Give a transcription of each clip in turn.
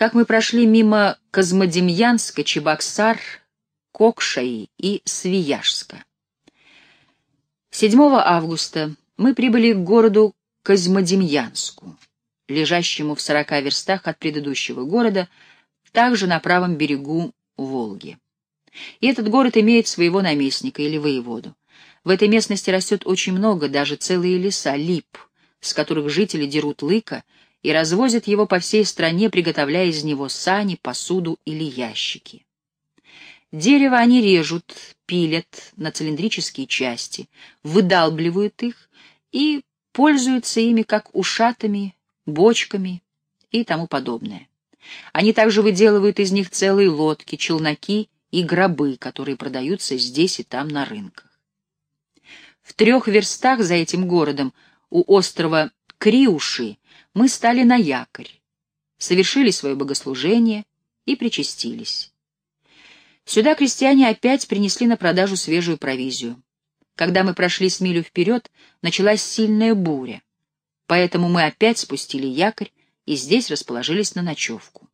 как мы прошли мимо Козмодемьянска, Чебоксар, Кокшаи и Свияжска. 7 августа мы прибыли к городу Козьмодемьянску, лежащему в 40 верстах от предыдущего города, также на правом берегу Волги. И этот город имеет своего наместника или воеводу. В этой местности растет очень много, даже целые леса, лип, с которых жители дерут лыка и развозят его по всей стране, приготовляя из него сани, посуду или ящики. Дерево они режут, пилят на цилиндрические части, выдалбливают их и пользуются ими как ушатами, бочками и тому подобное. Они также выделывают из них целые лодки, челноки и гробы, которые продаются здесь и там на рынках. В трех верстах за этим городом у острова Криуши мы стали на якорь, совершили свое богослужение и причастились. Сюда крестьяне опять принесли на продажу свежую провизию. Когда мы прошли с милю вперед, началась сильная буря, поэтому мы опять спустили якорь и здесь расположились на ночевку.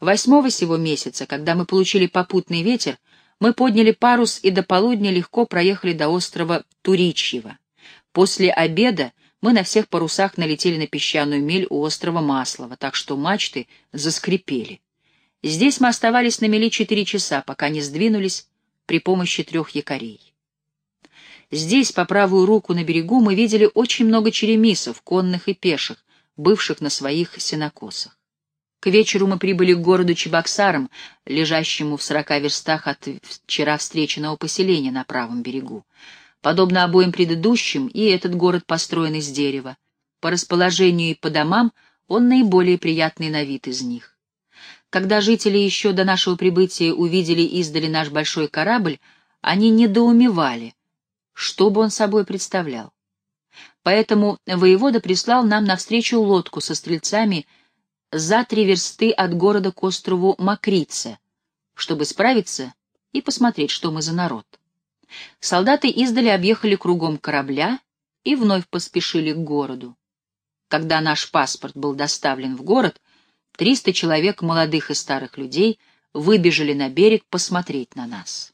Восьмого сего месяца, когда мы получили попутный ветер, мы подняли парус и до полудня легко проехали до острова Туричьего. После обеда мы на всех парусах налетели на песчаную мель у острова Маслова, так что мачты заскрипели. Здесь мы оставались на мели четыре часа, пока не сдвинулись при помощи трех якорей. Здесь, по правую руку на берегу, мы видели очень много черемисов, конных и пеших, бывших на своих сенокосах. К вечеру мы прибыли к городу Чебоксарам, лежащему в сорока верстах от вчера встреченного поселения на правом берегу. Подобно обоим предыдущим, и этот город построен из дерева. По расположению и по домам он наиболее приятный на вид из них. Когда жители еще до нашего прибытия увидели издали наш большой корабль, они недоумевали, что бы он собой представлял. Поэтому воевода прислал нам навстречу лодку со стрельцами за три версты от города к острову Макрице, чтобы справиться и посмотреть, что мы за народ. Солдаты издали объехали кругом корабля и вновь поспешили к городу. Когда наш паспорт был доставлен в город, триста человек молодых и старых людей выбежали на берег посмотреть на нас.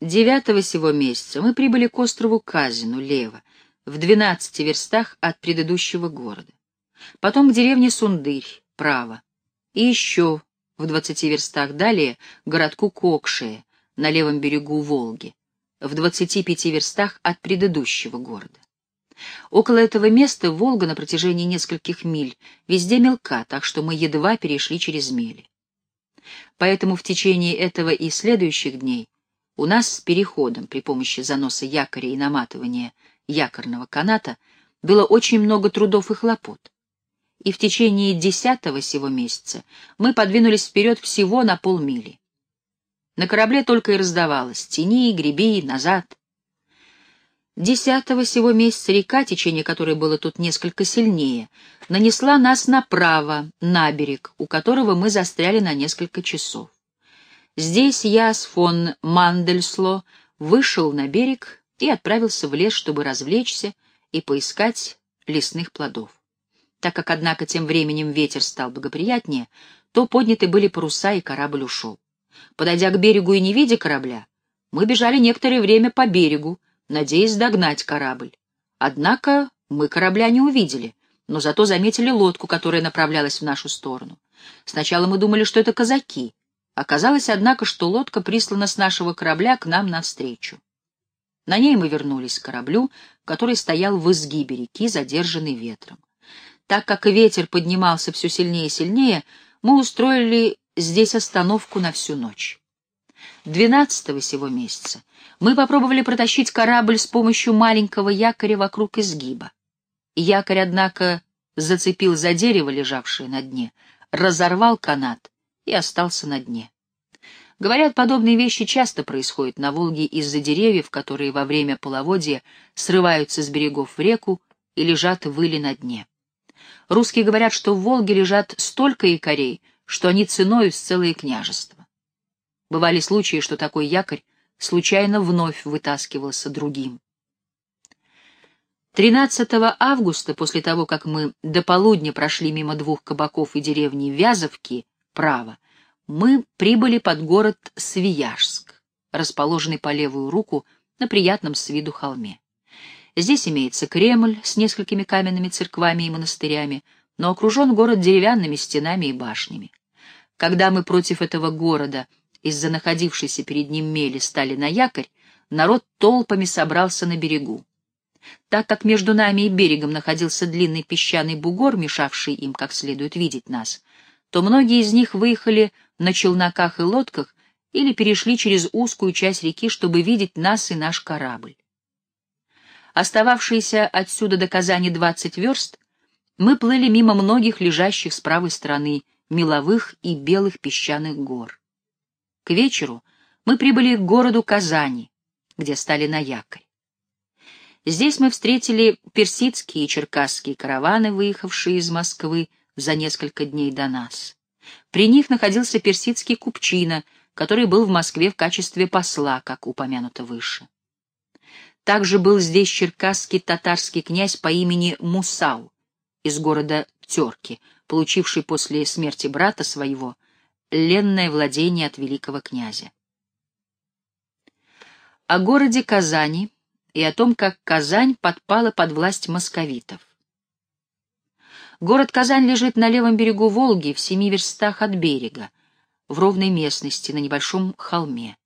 Девятого сего месяца мы прибыли к острову Казину, лево, в двенадцати верстах от предыдущего города. Потом к деревне Сундырь, право. И еще в двадцати верстах далее городку Кокшее, на левом берегу Волги в 25 верстах от предыдущего города. Около этого места Волга на протяжении нескольких миль везде мелка, так что мы едва перешли через мели. Поэтому в течение этого и следующих дней у нас с переходом при помощи заноса якоря и наматывания якорного каната было очень много трудов и хлопот. И в течение десятого сего месяца мы подвинулись вперед всего на полмили. На корабле только и раздавалось «тяни, греби, назад». Десятого сего месяца река, течение которой было тут несколько сильнее, нанесла нас направо, на берег, у которого мы застряли на несколько часов. Здесь я с фон Мандельсло вышел на берег и отправился в лес, чтобы развлечься и поискать лесных плодов. Так как, однако, тем временем ветер стал благоприятнее, то подняты были паруса, и корабль ушел. Подойдя к берегу и не видя корабля, мы бежали некоторое время по берегу, надеясь догнать корабль. Однако мы корабля не увидели, но зато заметили лодку, которая направлялась в нашу сторону. Сначала мы думали, что это казаки. Оказалось, однако, что лодка прислана с нашего корабля к нам навстречу. На ней мы вернулись к кораблю, который стоял в изгибе реки, задержанный ветром. Так как ветер поднимался все сильнее и сильнее, мы устроили здесь остановку на всю ночь. Двенадцатого сего месяца мы попробовали протащить корабль с помощью маленького якоря вокруг изгиба. Якорь, однако, зацепил за дерево, лежавшее на дне, разорвал канат и остался на дне. Говорят, подобные вещи часто происходят на Волге из-за деревьев, которые во время половодья срываются с берегов в реку и лежат выли на дне. Русские говорят, что в Волге лежат столько якорей, что они ценою с целое княжество. Бывали случаи, что такой якорь случайно вновь вытаскивался другим. 13 августа, после того, как мы до полудня прошли мимо двух кабаков и деревни Вязовки, право, мы прибыли под город Свияжск, расположенный по левую руку на приятном с виду холме. Здесь имеется Кремль с несколькими каменными церквами и монастырями, но окружен город деревянными стенами и башнями. Когда мы против этого города из-за находившейся перед ним мели стали на якорь, народ толпами собрался на берегу. Так как между нами и берегом находился длинный песчаный бугор, мешавший им как следует видеть нас, то многие из них выехали на челноках и лодках или перешли через узкую часть реки, чтобы видеть нас и наш корабль. Остававшиеся отсюда до Казани двадцать верст, мы плыли мимо многих лежащих с правой стороны меловых и белых песчаных гор. К вечеру мы прибыли к городу Казани, где стали на якорь. Здесь мы встретили персидские и черкасские караваны, выехавшие из Москвы за несколько дней до нас. При них находился персидский купчина, который был в Москве в качестве посла, как упомянуто выше. Также был здесь черкасский татарский князь по имени Мусау из города Терки, получивший после смерти брата своего ленное владение от великого князя. О городе Казани и о том, как Казань подпала под власть московитов. Город Казань лежит на левом берегу Волги, в семи верстах от берега, в ровной местности, на небольшом холме.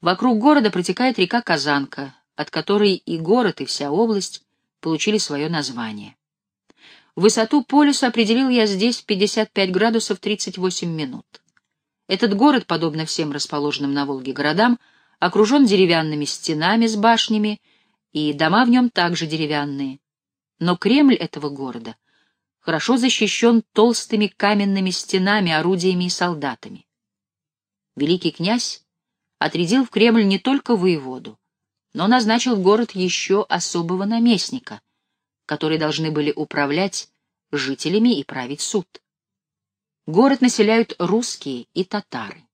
Вокруг города протекает река Казанка, от которой и город, и вся область получили свое название. Высоту полюса определил я здесь в 55 градусов 38 минут. Этот город, подобно всем расположенным на Волге городам, окружен деревянными стенами с башнями и дома в нем также деревянные. Но Кремль этого города хорошо защищен толстыми каменными стенами, орудиями и солдатами. Великий князь отрядил в Кремль не только воеводу, но назначил в город еще особого наместника, которые должны были управлять жителями и править суд. Город населяют русские и татары.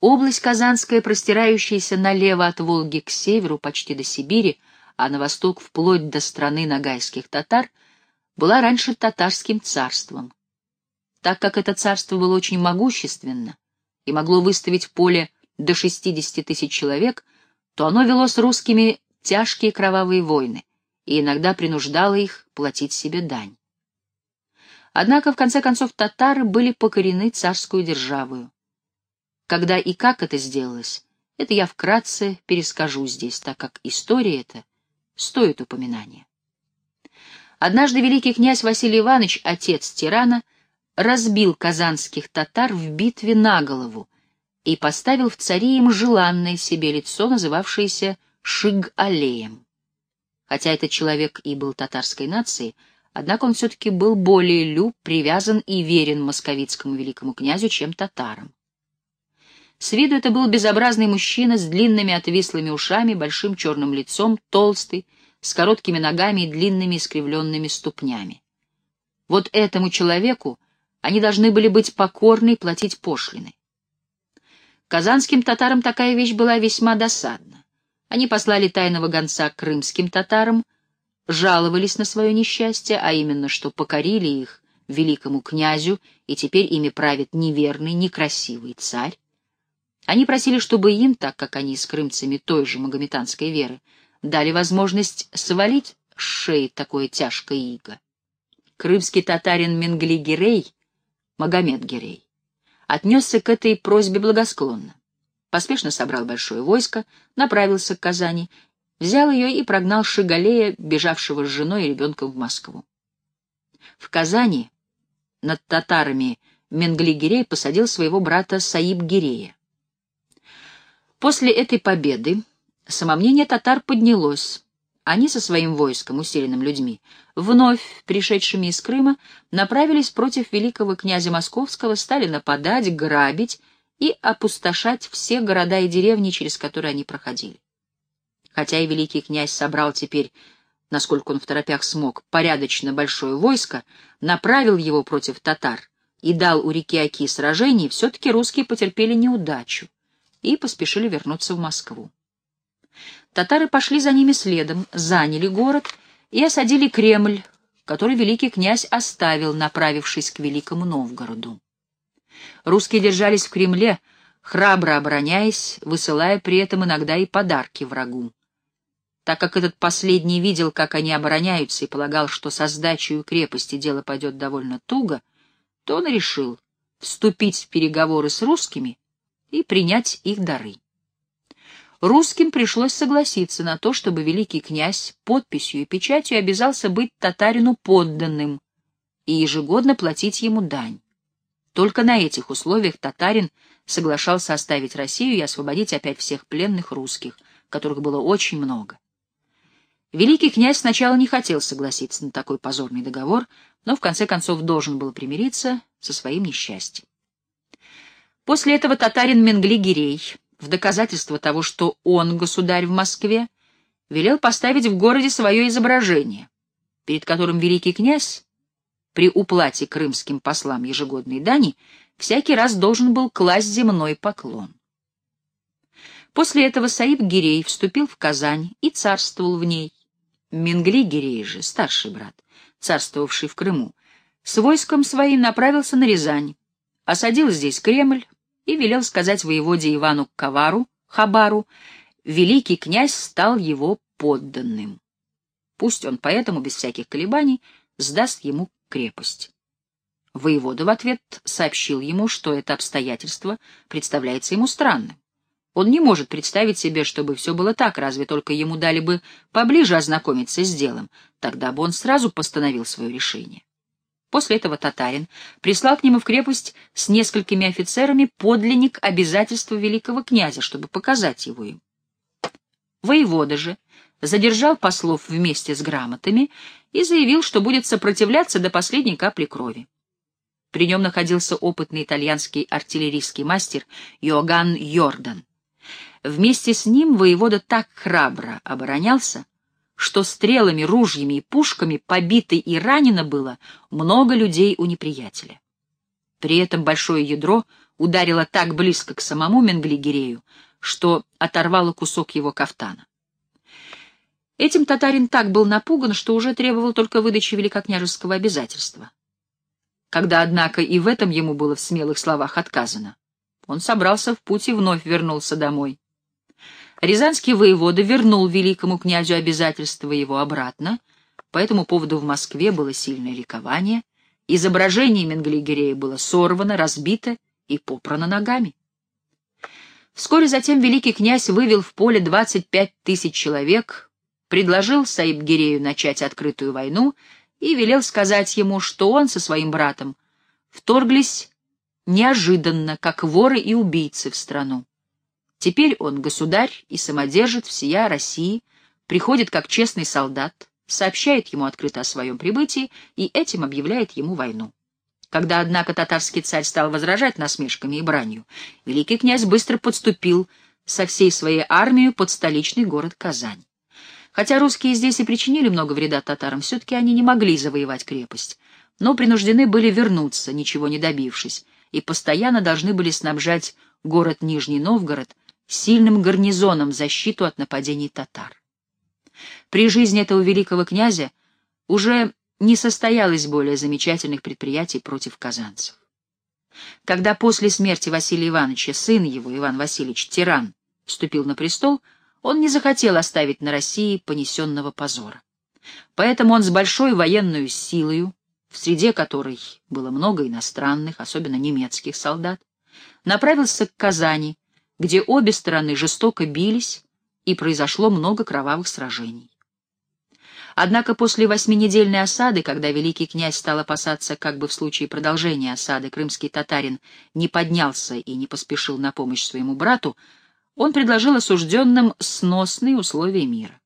Область Казанская, простирающаяся налево от Волги к северу почти до Сибири, а на восток вплоть до страны нагайских татар, была раньше татарским царством. Так как это царство было очень могущественно и могло выставить в поле до 60 тысяч человек, то оно вело с русскими тяжкие кровавые войны и иногда принуждало их платить себе дань. Однако, в конце концов, татары были покорены царскую державою. Когда и как это сделалось, это я вкратце перескажу здесь, так как история эта стоит упоминания. Однажды великий князь Василий Иванович, отец тирана, разбил казанских татар в битве на голову и поставил в цари им желанное себе лицо, называвшееся Шиг-Алеем. Хотя этот человек и был татарской нации, однако он все-таки был более люб, привязан и верен московицкому великому князю, чем татарам. С виду это был безобразный мужчина с длинными отвислыми ушами, большим черным лицом, толстый, с короткими ногами и длинными искривленными ступнями. Вот этому человеку они должны были быть покорны и платить пошлины. Казанским татарам такая вещь была весьма досадна. Они послали тайного гонца к крымским татарам, жаловались на свое несчастье, а именно, что покорили их великому князю, и теперь ими правит неверный, некрасивый царь. Они просили, чтобы им, так как они с крымцами той же магометанской веры, дали возможность свалить с шеи такое тяжкое иго. Крымский татарин Менгли Гирей, Магомед Гирей, отнесся к этой просьбе благосклонно. Поспешно собрал большое войско, направился к Казани, взял ее и прогнал Шигалея, бежавшего с женой и ребенком в Москву. В Казани над татарами Менгли Гирей посадил своего брата Саиб Гирея. После этой победы самомнение татар поднялось. Они со своим войском, усиленным людьми, вновь пришедшими из Крыма, направились против великого князя Московского, стали нападать, грабить и опустошать все города и деревни, через которые они проходили. Хотя и великий князь собрал теперь, насколько он в торопях смог, порядочно большое войско, направил его против татар и дал у реки Оки сражений, все-таки русские потерпели неудачу и поспешили вернуться в Москву. Татары пошли за ними следом, заняли город и осадили Кремль, который великий князь оставил, направившись к Великому Новгороду. Русские держались в Кремле, храбро обороняясь, высылая при этом иногда и подарки врагу. Так как этот последний видел, как они обороняются, и полагал, что со сдачей крепости дело пойдет довольно туго, то он решил вступить в переговоры с русскими и принять их дары. Русским пришлось согласиться на то, чтобы великий князь подписью и печатью обязался быть татарину подданным и ежегодно платить ему дань. Только на этих условиях татарин соглашался оставить Россию и освободить опять всех пленных русских, которых было очень много. Великий князь сначала не хотел согласиться на такой позорный договор, но в конце концов должен был примириться со своим несчастьем. После этого татарин Менгли-Гирей, в доказательство того, что он государь в Москве, велел поставить в городе свое изображение, перед которым великий князь при уплате крымским послам ежегодной дани всякий раз должен был класть земной поклон. После этого Саиб Гирей вступил в Казань и царствовал в ней. Менгли Гирей же, старший брат, царствовавший в Крыму, с войском своим направился на Рязань, осадил здесь Кремль и велел сказать воеводе Ивану Кавару, Хабару, великий князь стал его подданным. Пусть он поэтому, без всяких колебаний, сдаст ему крепость. Воевода в ответ сообщил ему, что это обстоятельство представляется ему странным. Он не может представить себе, чтобы все было так, разве только ему дали бы поближе ознакомиться с делом, тогда бы он сразу постановил свое решение. После этого татарин прислал к нему в крепость с несколькими офицерами подлинник обязательства великого князя, чтобы показать его им. Воевода же задержал послов вместе с грамотами и заявил, что будет сопротивляться до последней капли крови. При нем находился опытный итальянский артиллерийский мастер Йоганн Йордан. Вместе с ним воевода так храбро оборонялся, что стрелами, ружьями и пушками побито и ранено было много людей у неприятеля. При этом большое ядро ударило так близко к самому Менглигерею, что оторвало кусок его кафтана. Этим татарин так был напуган, что уже требовал только выдачи великокняжеского обязательства. Когда, однако, и в этом ему было в смелых словах отказано, он собрался в путь и вновь вернулся домой. Рязанский воевода вернул великому князю обязательства его обратно, по этому поводу в Москве было сильное ликование, изображение Менглигерея было сорвано, разбито и попрано ногами. Вскоре затем великий князь вывел в поле 25 тысяч человек, предложил Саиб-Гирею начать открытую войну и велел сказать ему, что он со своим братом вторглись неожиданно, как воры и убийцы в страну. Теперь он государь и самодержит всея России, приходит как честный солдат, сообщает ему открыто о своем прибытии и этим объявляет ему войну. Когда, однако, татарский царь стал возражать насмешками и бранью, великий князь быстро подступил со всей своей армией под столичный город Казань. Хотя русские здесь и причинили много вреда татарам, все-таки они не могли завоевать крепость, но принуждены были вернуться, ничего не добившись, и постоянно должны были снабжать город Нижний Новгород сильным гарнизоном в защиту от нападений татар. При жизни этого великого князя уже не состоялось более замечательных предприятий против казанцев. Когда после смерти Василия Ивановича сын его, Иван Васильевич Тиран, вступил на престол, он не захотел оставить на России понесенного позора. Поэтому он с большой военной силою, в среде которой было много иностранных, особенно немецких солдат, направился к Казани, где обе стороны жестоко бились, и произошло много кровавых сражений. Однако после восьминедельной осады, когда великий князь стал опасаться, как бы в случае продолжения осады крымский татарин не поднялся и не поспешил на помощь своему брату, он предложил осужденным сносные условия мира.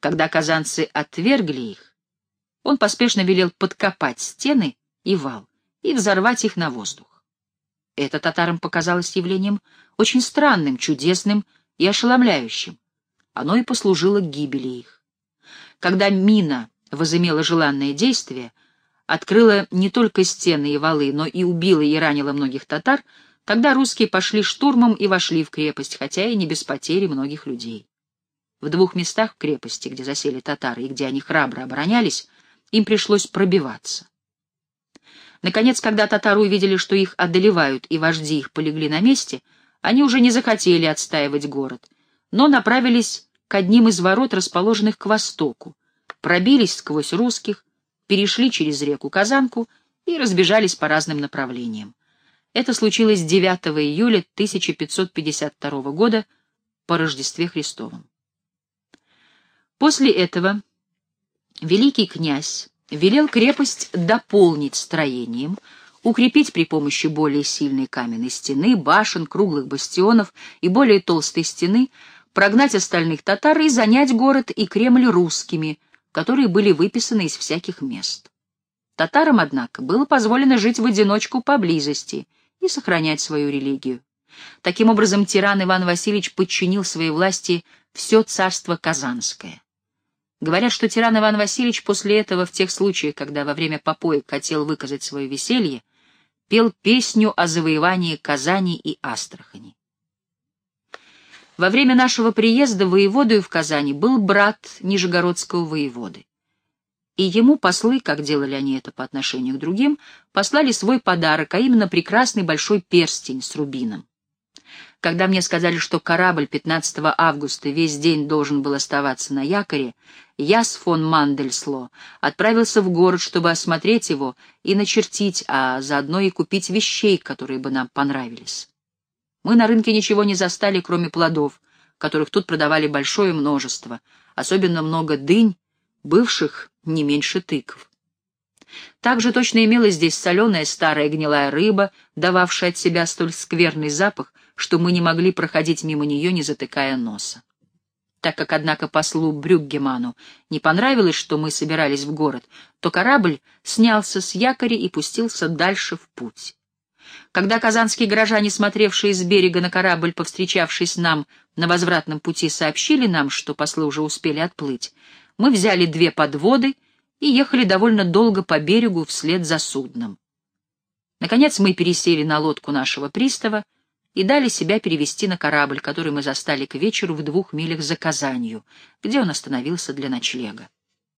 Когда казанцы отвергли их, он поспешно велел подкопать стены и вал и взорвать их на воздух. Это татарам показалось явлением очень странным, чудесным и ошеломляющим. Оно и послужило гибели их. Когда мина возымела желанное действие, открыла не только стены и валы, но и убила и ранила многих татар, Тогда русские пошли штурмом и вошли в крепость, хотя и не без потери многих людей. В двух местах в крепости, где засели татары и где они храбро оборонялись, им пришлось пробиваться. Наконец, когда татары увидели, что их одолевают и вожди их полегли на месте, они уже не захотели отстаивать город, но направились к одним из ворот, расположенных к востоку, пробились сквозь русских, перешли через реку Казанку и разбежались по разным направлениям. Это случилось 9 июля 1552 года по Рождестве Христовом. После этого великий князь велел крепость дополнить строением, укрепить при помощи более сильной каменной стены, башен, круглых бастионов и более толстой стены, прогнать остальных татар и занять город и Кремль русскими, которые были выписаны из всяких мест. Татарам, однако, было позволено жить в одиночку поблизости и сохранять свою религию. Таким образом, тиран Иван Васильевич подчинил своей власти все царство Казанское. Говорят, что тиран Иван Васильевич после этого, в тех случаях, когда во время попоек хотел выказать свое веселье, пел песню о завоевании Казани и Астрахани. Во время нашего приезда воеводою в Казани был брат Нижегородского воеводы. И ему послы, как делали они это по отношению к другим, послали свой подарок, а именно прекрасный большой перстень с рубином. Когда мне сказали, что корабль 15 августа весь день должен был оставаться на якоре, я с фон Мандельсло отправился в город, чтобы осмотреть его и начертить, а заодно и купить вещей, которые бы нам понравились. Мы на рынке ничего не застали, кроме плодов, которых тут продавали большое множество, особенно много дынь, бывших не меньше тыкв. Также точно имелась здесь соленая старая гнилая рыба, дававшая от себя столь скверный запах, что мы не могли проходить мимо нее, не затыкая носа. Так как, однако, послу Брюггеману не понравилось, что мы собирались в город, то корабль снялся с якоря и пустился дальше в путь. Когда казанские горожане, смотревшие с берега на корабль, повстречавшись нам на возвратном пути, сообщили нам, что послы уже успели отплыть, мы взяли две подводы и ехали довольно долго по берегу вслед за судном. Наконец мы пересели на лодку нашего пристава и дали себя перевести на корабль, который мы застали к вечеру в двух милях за Казанью, где он остановился для ночлега.